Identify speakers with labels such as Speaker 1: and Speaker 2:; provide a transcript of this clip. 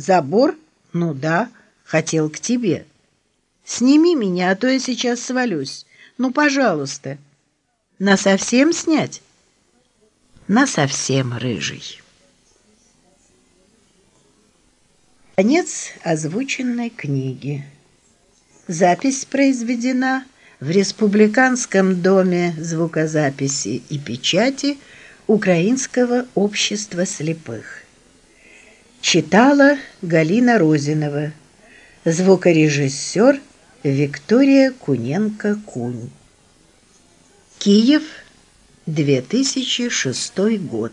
Speaker 1: Забор? Ну да, хотел к тебе. Сними меня, а то я сейчас свалюсь. Ну, пожалуйста. На совсем снять? На совсем, рыжий. Конец озвученной книги. Запись произведена в Республиканском доме звукозаписи и печати Украинского общества слепых. Читала Галина Розинова. Звукорежиссер Виктория Куненко-Кунь. Киев, 2006 год.